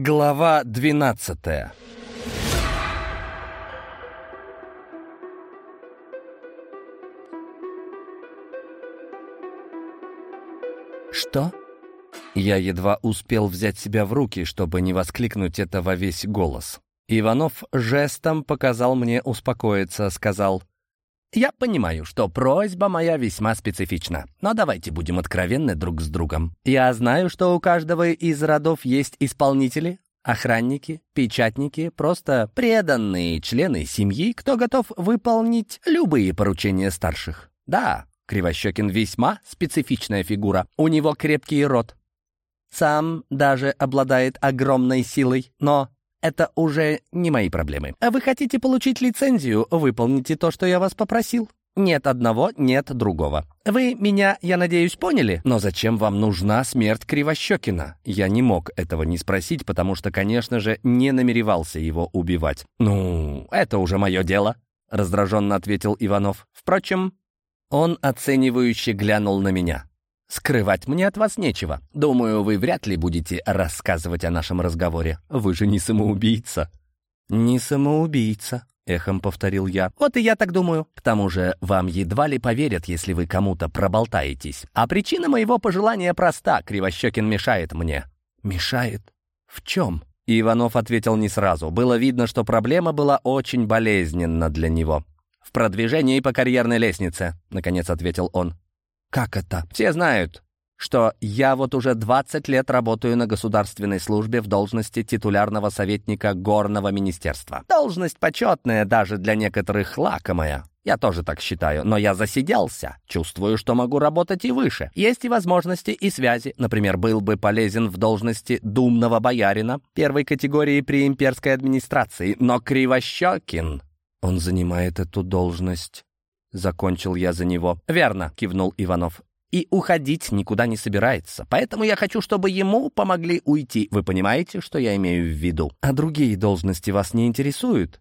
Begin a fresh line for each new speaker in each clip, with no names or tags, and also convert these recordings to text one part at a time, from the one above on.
Глава двенадцатая «Что?» Я едва успел взять себя в руки, чтобы не воскликнуть это во весь голос. Иванов жестом показал мне успокоиться, сказал, «Я понимаю, что просьба моя весьма специфична, но давайте будем откровенны друг с другом. Я знаю, что у каждого из родов есть исполнители, охранники, печатники, просто преданные члены семьи, кто готов выполнить любые поручения старших. Да, Кривощекин весьма специфичная фигура, у него крепкий рот. Сам даже обладает огромной силой, но это уже не мои проблемы. А вы хотите получить лицензию? Выполните то, что я вас попросил. Нет одного, нет другого. Вы меня, я надеюсь, поняли? Но зачем вам нужна смерть Кривощекина? Я не мог этого не спросить, потому что, конечно же, не намеревался его убивать. Ну, это уже мое дело, раздраженно ответил Иванов. Впрочем, он оценивающе глянул на меня. «Скрывать мне от вас нечего. Думаю, вы вряд ли будете рассказывать о нашем разговоре. Вы же не самоубийца». «Не самоубийца», — эхом повторил я. «Вот и я так думаю. К тому же вам едва ли поверят, если вы кому-то проболтаетесь. А причина моего пожелания проста. Кривощекин мешает мне». «Мешает? В чем?» Иванов ответил не сразу. Было видно, что проблема была очень болезненна для него. «В продвижении по карьерной лестнице», — наконец ответил он. «Как это?» «Все знают, что я вот уже 20 лет работаю на государственной службе в должности титулярного советника Горного министерства. Должность почетная даже для некоторых лакомая. Я тоже так считаю, но я засиделся. Чувствую, что могу работать и выше. Есть и возможности, и связи. Например, был бы полезен в должности думного боярина первой категории при имперской администрации. Но Кривощекин... Он занимает эту должность Закончил я за него. «Верно», — кивнул Иванов. «И уходить никуда не собирается. Поэтому я хочу, чтобы ему помогли уйти. Вы понимаете, что я имею в виду? А другие должности вас не интересуют?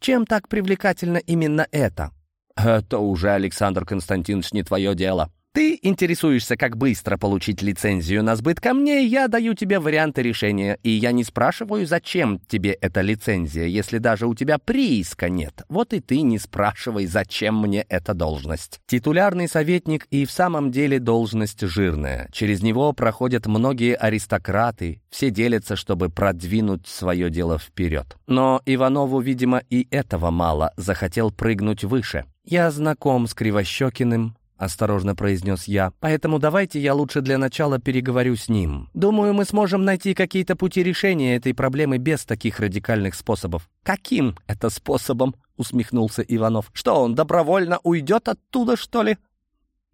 Чем так привлекательно именно это?» «Это уже, Александр Константинович, не твое дело», ты интересуешься, как быстро получить лицензию на сбыт камней, я даю тебе варианты решения, и я не спрашиваю, зачем тебе эта лицензия, если даже у тебя прииска нет. Вот и ты не спрашивай, зачем мне эта должность. Титулярный советник и в самом деле должность жирная. Через него проходят многие аристократы, все делятся, чтобы продвинуть свое дело вперед. Но Иванову, видимо, и этого мало, захотел прыгнуть выше. Я знаком с Кривощекиным, — осторожно произнес я. «Поэтому давайте я лучше для начала переговорю с ним. Думаю, мы сможем найти какие-то пути решения этой проблемы без таких радикальных способов». «Каким это способом?» — усмехнулся Иванов. «Что, он добровольно уйдет оттуда, что ли?»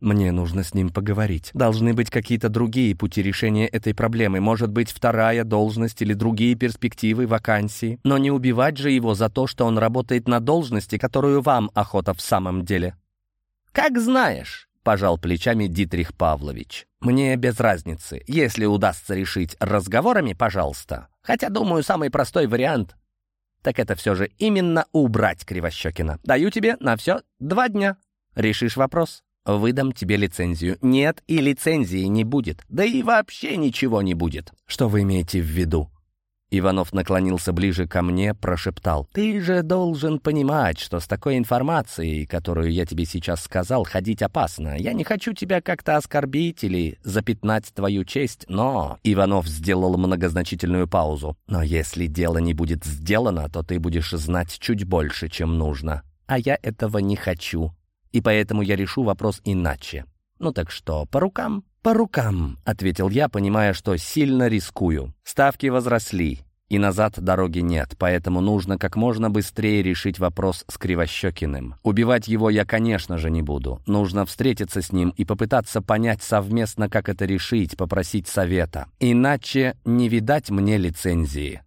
«Мне нужно с ним поговорить. Должны быть какие-то другие пути решения этой проблемы. Может быть, вторая должность или другие перспективы, вакансии. Но не убивать же его за то, что он работает на должности, которую вам охота в самом деле». «Как знаешь», — пожал плечами Дитрих Павлович. «Мне без разницы. Если удастся решить разговорами, пожалуйста. Хотя, думаю, самый простой вариант так это все же именно убрать Кривощекина. Даю тебе на все два дня. Решишь вопрос? Выдам тебе лицензию. Нет, и лицензии не будет. Да и вообще ничего не будет. Что вы имеете в виду? Иванов наклонился ближе ко мне, прошептал. «Ты же должен понимать, что с такой информацией, которую я тебе сейчас сказал, ходить опасно. Я не хочу тебя как-то оскорбить или запятнать твою честь, но...» Иванов сделал многозначительную паузу. «Но если дело не будет сделано, то ты будешь знать чуть больше, чем нужно. А я этого не хочу. И поэтому я решу вопрос иначе. Ну так что, по рукам?» «По рукам», — ответил я, понимая, что сильно рискую. Ставки возросли, и назад дороги нет, поэтому нужно как можно быстрее решить вопрос с Кривощекиным. Убивать его я, конечно же, не буду. Нужно встретиться с ним и попытаться понять совместно, как это решить, попросить совета. Иначе не видать мне лицензии.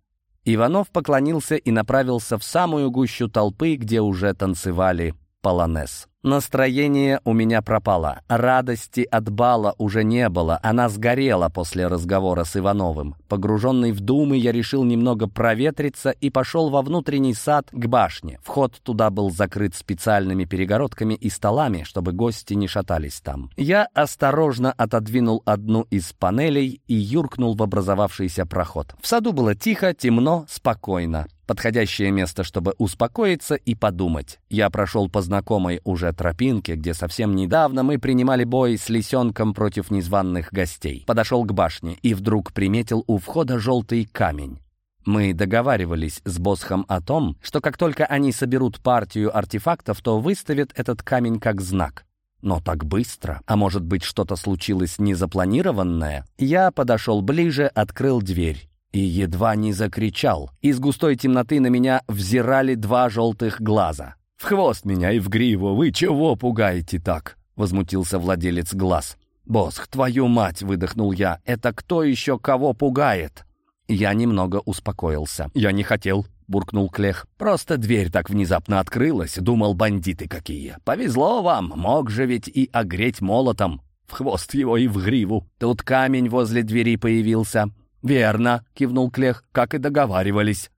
Иванов поклонился и направился в самую гущу толпы, где уже танцевали полонез. Настроение у меня пропало. Радости от бала уже не было. Она сгорела после разговора с Ивановым. Погруженный в думы, я решил немного проветриться и пошел во внутренний сад к башне. Вход туда был закрыт специальными перегородками и столами, чтобы гости не шатались там. Я осторожно отодвинул одну из панелей и юркнул в образовавшийся проход. В саду было тихо, темно, спокойно. Подходящее место, чтобы успокоиться и подумать. Я прошел по знакомой уже тропинке, где совсем недавно мы принимали бой с лисенком против незваных гостей. Подошел к башне и вдруг приметил у входа желтый камень. Мы договаривались с Босхом о том, что как только они соберут партию артефактов, то выставят этот камень как знак. Но так быстро. А может быть, что-то случилось незапланированное? Я подошел ближе, открыл дверь и едва не закричал. Из густой темноты на меня взирали два желтых глаза. «В хвост меня и в гриву! Вы чего пугаете так?» — возмутился владелец глаз. «Босх, твою мать!» — выдохнул я. «Это кто еще кого пугает?» Я немного успокоился. «Я не хотел», — буркнул Клех. «Просто дверь так внезапно открылась. Думал, бандиты какие. Повезло вам, мог же ведь и огреть молотом. В хвост его и в гриву. Тут камень возле двери появился. «Верно», — кивнул Клех, — «как и договаривались».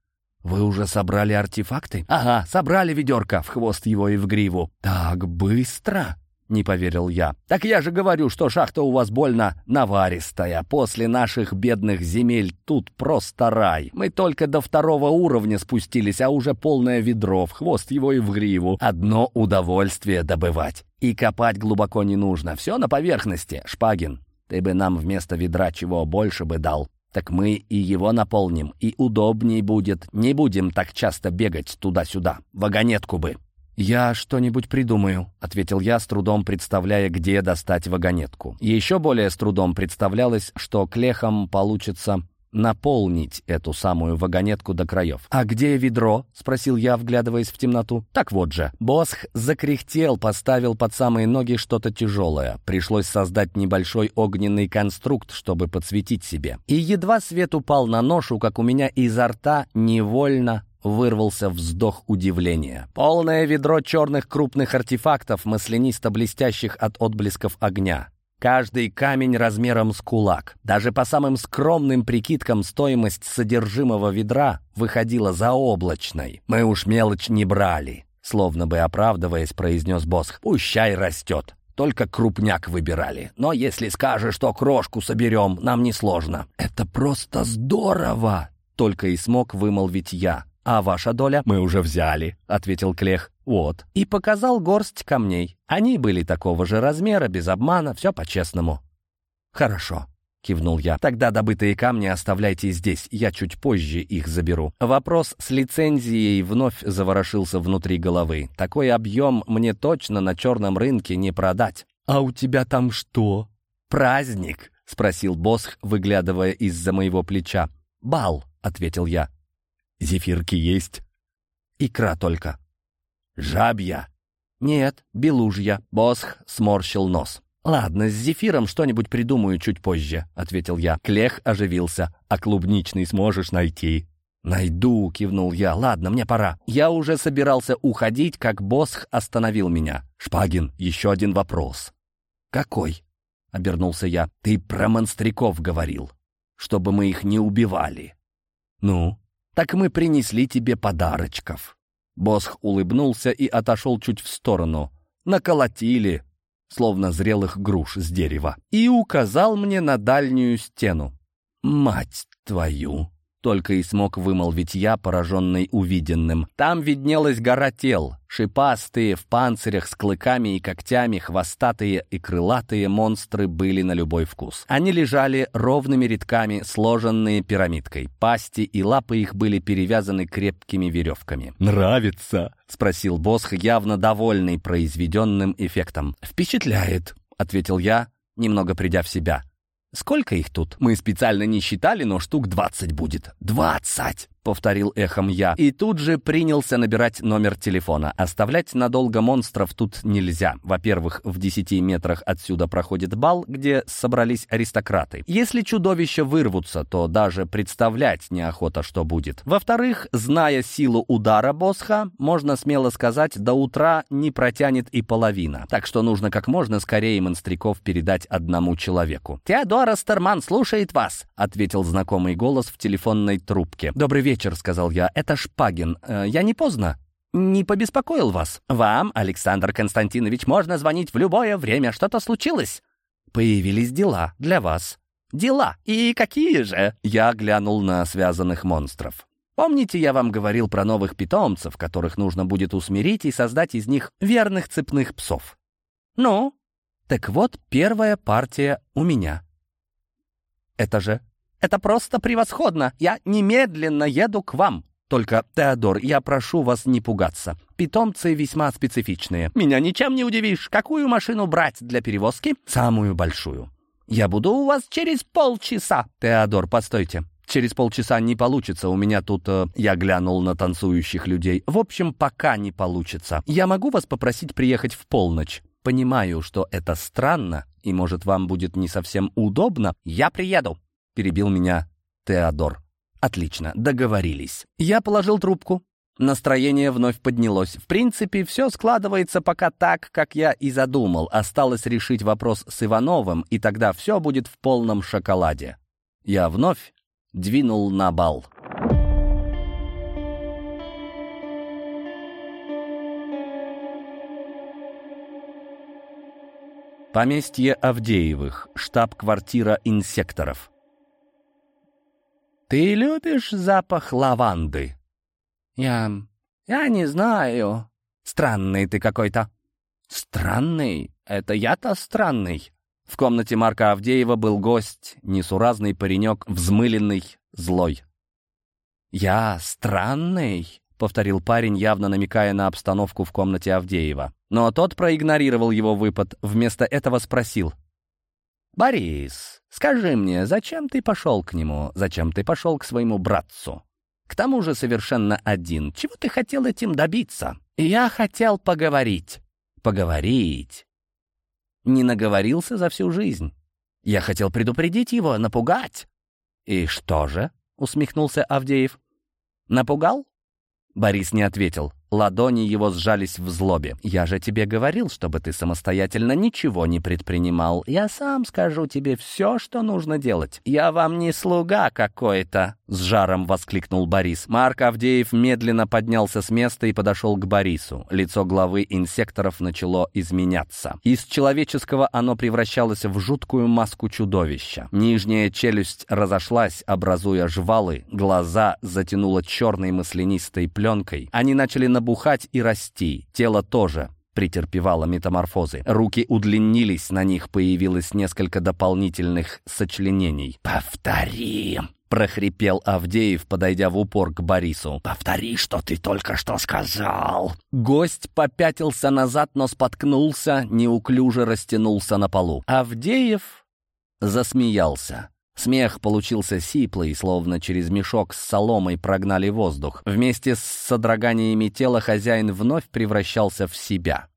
«Вы уже собрали артефакты?» «Ага, собрали ведерко в хвост его и в гриву». «Так быстро?» — не поверил я. «Так я же говорю, что шахта у вас больно наваристая. После наших бедных земель тут просто рай. Мы только до второго уровня спустились, а уже полное ведро, в хвост его и в гриву. Одно удовольствие добывать. И копать глубоко не нужно. Все на поверхности. Шпагин, ты бы нам вместо ведра чего больше бы дал так мы и его наполним, и удобней будет. Не будем так часто бегать туда-сюда. Вагонетку бы». «Я что-нибудь придумаю», — ответил я, с трудом представляя, где достать вагонетку. Еще более с трудом представлялось, что клехом получится наполнить эту самую вагонетку до краев. «А где ведро?» — спросил я, вглядываясь в темноту. «Так вот же». Босх закряхтел, поставил под самые ноги что-то тяжелое. Пришлось создать небольшой огненный конструкт, чтобы подсветить себе. И едва свет упал на ношу, как у меня изо рта невольно вырвался вздох удивления. Полное ведро черных крупных артефактов, маслянисто-блестящих от отблесков огня. Каждый камень размером с кулак. Даже по самым скромным прикидкам стоимость содержимого ведра выходила заоблачной. Мы уж мелочь не брали. Словно бы оправдываясь, произнес Босх. «Пущай растет. Только крупняк выбирали. Но если скажешь, что крошку соберем, нам несложно». «Это просто здорово!» Только и смог вымолвить я. «А ваша доля?» «Мы уже взяли», — ответил Клех. «Вот». И показал горсть камней. Они были такого же размера, без обмана, все по-честному. «Хорошо», — кивнул я. «Тогда добытые камни оставляйте здесь, я чуть позже их заберу». Вопрос с лицензией вновь заворошился внутри головы. Такой объем мне точно на черном рынке не продать. «А у тебя там что?» «Праздник», — спросил Босх, выглядывая из-за моего плеча. «Бал», — ответил я. Зефирки есть? Икра только. Жабья? Нет, белужья. Босх сморщил нос. «Ладно, с зефиром что-нибудь придумаю чуть позже», — ответил я. Клех оживился. «А клубничный сможешь найти?» «Найду», — кивнул я. «Ладно, мне пора». Я уже собирался уходить, как Босх остановил меня. «Шпагин, еще один вопрос». «Какой?» — обернулся я. «Ты про монстряков говорил, чтобы мы их не убивали». «Ну?» Так мы принесли тебе подарочков». Босх улыбнулся и отошел чуть в сторону. Наколотили, словно зрелых груш с дерева, и указал мне на дальнюю стену. «Мать твою!» Только и смог вымолвить я, пораженный увиденным. Там виднелась гора тел. Шипастые, в панцирях, с клыками и когтями, хвостатые и крылатые монстры были на любой вкус. Они лежали ровными рядками, сложенные пирамидкой. Пасти и лапы их были перевязаны крепкими веревками.
«Нравится?»
— спросил Босх, явно довольный произведенным эффектом. «Впечатляет», — ответил я, немного придя в себя. «Сколько их тут? Мы специально не считали, но штук двадцать будет». «Двадцать!» Повторил эхом я. И тут же принялся набирать номер телефона. Оставлять надолго монстров тут нельзя. Во-первых, в 10 метрах отсюда проходит бал, где собрались аристократы. Если чудовища вырвутся, то даже представлять неохота, что будет. Во-вторых, зная силу удара Босха, можно смело сказать, до утра не протянет и половина. Так что нужно как можно скорее монстриков передать одному человеку. «Теодора Стерман слушает вас», — ответил знакомый голос в телефонной трубке. «Добрый вечер вечер», — сказал я. «Это Шпагин. Э, я не поздно?» «Не побеспокоил вас?» «Вам, Александр Константинович, можно звонить в любое время. Что-то случилось?» «Появились дела для вас». «Дела? И какие же?» Я глянул на связанных монстров. «Помните, я вам говорил про новых питомцев, которых нужно будет усмирить и создать из них верных цепных псов?» «Ну?» «Так вот, первая партия у меня». «Это же это просто превосходно! Я немедленно еду к вам!» Только, Теодор, я прошу вас не пугаться. Питомцы весьма специфичные. Меня ничем не удивишь. Какую машину брать для перевозки? Самую большую. Я буду у вас через полчаса. Теодор, постойте. Через полчаса не получится. У меня тут... Э, я глянул на танцующих людей. В общем, пока не получится. Я могу вас попросить приехать в полночь? Понимаю, что это странно, и, может, вам будет не совсем удобно. Я приеду перебил меня Теодор. Отлично, договорились. Я положил трубку. Настроение вновь поднялось. В принципе, все складывается пока так, как я и задумал. Осталось решить вопрос с Ивановым, и тогда все будет в полном шоколаде. Я вновь двинул на бал. Поместье Авдеевых, штаб-квартира инсекторов. «Ты любишь запах лаванды?» «Я... я не знаю. Странный ты какой-то». «Странный? Это я-то странный». В комнате Марка Авдеева был гость, несуразный паренек, взмыленный, злой. «Я странный?» — повторил парень, явно намекая на обстановку в комнате Авдеева. Но тот проигнорировал его выпад, вместо этого спросил. «Борис, скажи мне, зачем ты пошел к нему? Зачем ты пошел к своему братцу? К тому же совершенно один. Чего ты хотел этим добиться? Я хотел поговорить. Поговорить. Не наговорился за всю жизнь. Я хотел предупредить его, напугать. И что же? Усмехнулся Авдеев. Напугал? Борис не ответил. Ладони его сжались в злобе. «Я же тебе говорил, чтобы ты самостоятельно ничего не предпринимал. Я сам скажу тебе все, что нужно делать. Я вам не слуга какой-то!» С жаром воскликнул Борис. Марк Авдеев медленно поднялся с места и подошел к Борису. Лицо главы инсекторов начало изменяться. Из человеческого оно превращалось в жуткую маску чудовища. Нижняя челюсть разошлась, образуя жвалы. Глаза затянуло черной маслянистой пленкой. Они начали набухать и расти. Тело тоже претерпевало метаморфозы. Руки удлинились, на них появилось несколько дополнительных сочленений. «Повтори!» — прохрипел Авдеев, подойдя в упор к Борису. «Повтори, что ты только что сказал!» Гость попятился назад, но споткнулся, неуклюже растянулся на полу. Авдеев засмеялся. Смех получился сиплый, словно через мешок с соломой прогнали воздух. Вместе с содроганиями тела хозяин вновь превращался в себя.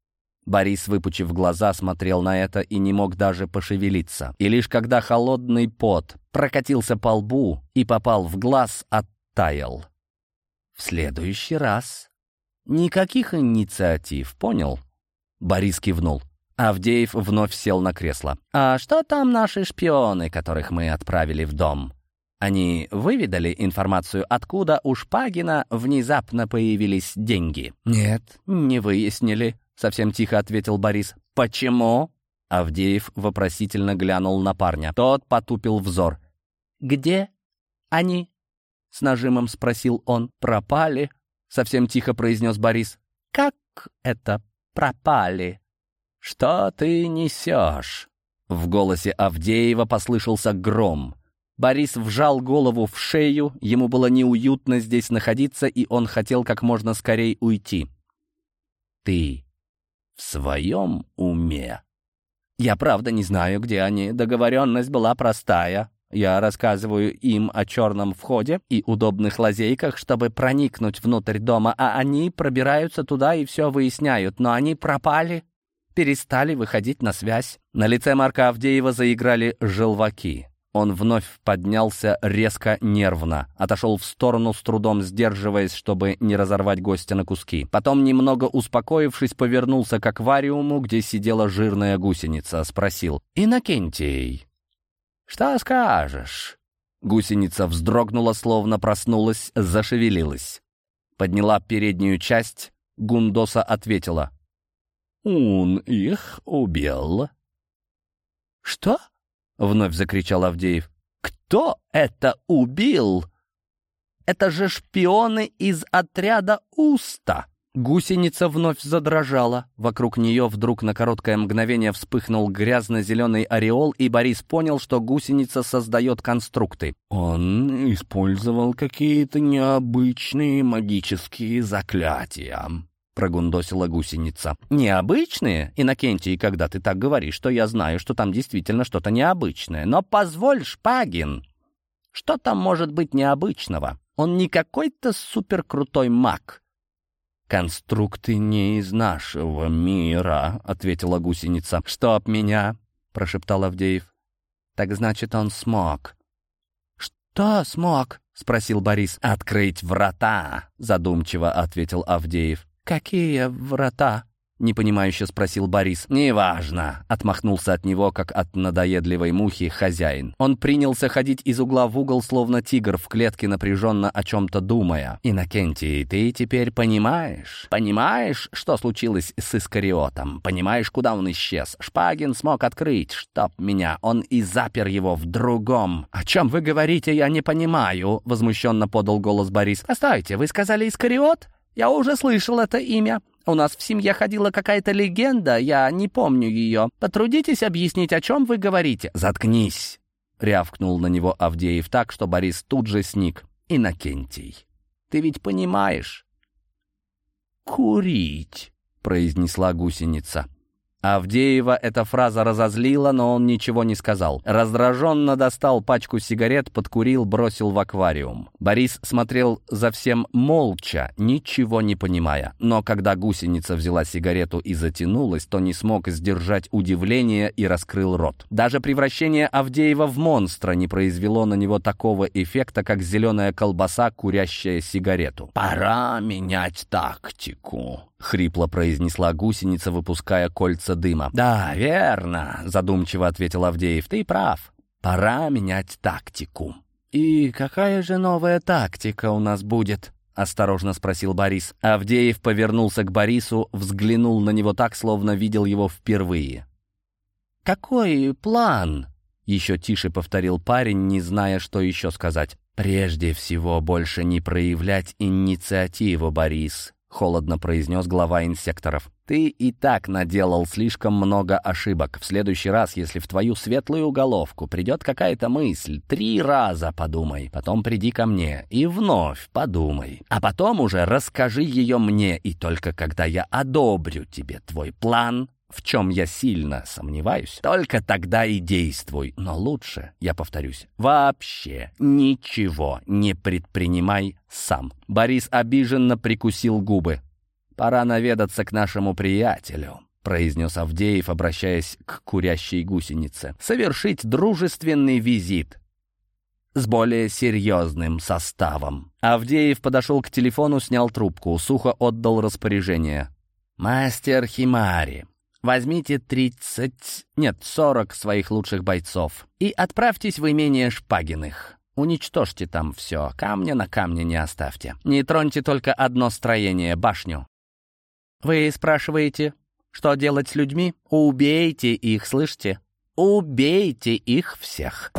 Борис, выпучив глаза, смотрел на это и не мог даже пошевелиться. И лишь когда холодный пот прокатился по лбу и попал в глаз, оттаял. «В следующий раз никаких инициатив, понял?» Борис кивнул. Авдеев вновь сел на кресло. «А что там наши шпионы, которых мы отправили в дом?» Они выведали информацию, откуда у Шпагина внезапно появились деньги. «Нет, не выяснили», — совсем тихо ответил Борис. «Почему?» Авдеев вопросительно глянул на парня. Тот потупил взор. «Где они?» — с нажимом спросил он. «Пропали?» — совсем тихо произнес Борис. «Как это пропали?» «Что ты несешь?» В голосе Авдеева послышался гром. Борис вжал голову в шею, ему было неуютно здесь находиться, и он хотел как можно скорее уйти. «Ты в своем уме?» «Я правда не знаю, где они. Договоренность была простая». Я рассказываю им о черном входе и удобных лазейках, чтобы проникнуть внутрь дома, а они пробираются туда и все выясняют, но они пропали, перестали выходить на связь. На лице Марка Авдеева заиграли желваки. Он вновь поднялся резко нервно, отошел в сторону, с трудом сдерживаясь, чтобы не разорвать гостя на куски. Потом, немного успокоившись, повернулся к аквариуму, где сидела жирная гусеница, спросил «Иннокентий, что скажешь?» Гусеница вздрогнула, словно проснулась, зашевелилась. Подняла переднюю часть, Гундоса ответила «Он их убил». «Что?» Вновь закричал Авдеев. «Кто это убил?» «Это же шпионы из отряда Уста!» Гусеница вновь задрожала. Вокруг нее вдруг на короткое мгновение вспыхнул грязно-зеленый ореол, и Борис понял, что гусеница создает конструкты. «Он использовал какие-то необычные магические заклятия», прогундосила гусеница. «Необычные, Иннокентий, когда ты так говоришь, что я знаю, что там действительно что-то необычное. Но позволь, Шпагин, что там может быть необычного? Он не какой-то суперкрутой маг». «Конструкты не из нашего мира», — ответила гусеница. «Что об меня?» — прошептал Авдеев. «Так значит, он смог». «Что смог?» — спросил Борис. «Открыть врата», — задумчиво ответил Авдеев. «Какие врата?» — непонимающе спросил Борис. «Неважно», — отмахнулся от него, как от надоедливой мухи, хозяин. Он принялся ходить из угла в угол, словно тигр в клетке, напряженно о чем-то думая. «Иннокентий, ты теперь понимаешь? Понимаешь, что случилось с Искариотом? Понимаешь, куда он исчез? Шпагин смог открыть, чтоб меня. Он и запер его в другом. О чем вы говорите, я не понимаю», — возмущенно подал голос Борис. «Постойте, вы сказали Искариот?» Я уже слышал это имя. У нас в семье ходила какая-то легенда, я не помню ее. Потрудитесь объяснить, о чем вы говорите». «Заткнись!» — рявкнул на него Авдеев так, что Борис тут же сник. «Иннокентий, ты ведь понимаешь?» «Курить», — произнесла гусеница. Авдеева эта фраза разозлила, но он ничего не сказал. Раздраженно достал пачку сигарет, подкурил, бросил в аквариум. Борис смотрел за всем молча, ничего не понимая. Но когда гусеница взяла сигарету и затянулась, то не смог сдержать удивление и раскрыл рот. Даже превращение Авдеева в монстра не произвело на него такого эффекта, как зеленая колбаса, курящая сигарету. «Пора менять тактику», — хрипло произнесла гусеница, выпуская кольца дыма. «Да, верно», — задумчиво ответил Авдеев. «Ты прав. Пора менять тактику». «И какая же новая тактика у нас будет?» — осторожно спросил Борис. Авдеев повернулся к Борису, взглянул на него так, словно видел его впервые. «Какой план?» — еще тише повторил парень, не зная, что еще сказать. «Прежде всего, больше не проявлять инициативу, Борис», — холодно произнес глава инсекторов. «Ты и так наделал слишком много ошибок. В следующий раз, если в твою светлую головку придет какая-то мысль, три раза подумай, потом приди ко мне и вновь подумай. А потом уже расскажи ее мне, и только когда я одобрю тебе твой план, в чем я сильно сомневаюсь, только тогда и действуй. Но лучше, я повторюсь, вообще ничего не предпринимай сам. Борис обиженно прикусил губы. «Пора наведаться к нашему приятелю», — произнес Авдеев, обращаясь к курящей гусенице. «Совершить дружественный визит с более серьезным составом». Авдеев подошел к телефону, снял трубку, сухо отдал распоряжение. «Мастер Химари, Возьмите 30, нет, 40 своих лучших бойцов и отправьтесь в имение Шпагиных. Уничтожьте там все, камня на камне не оставьте. Не троньте только одно строение, башню. Вы спрашиваете, что делать с людьми? Убейте их, слышите? Убейте их всех.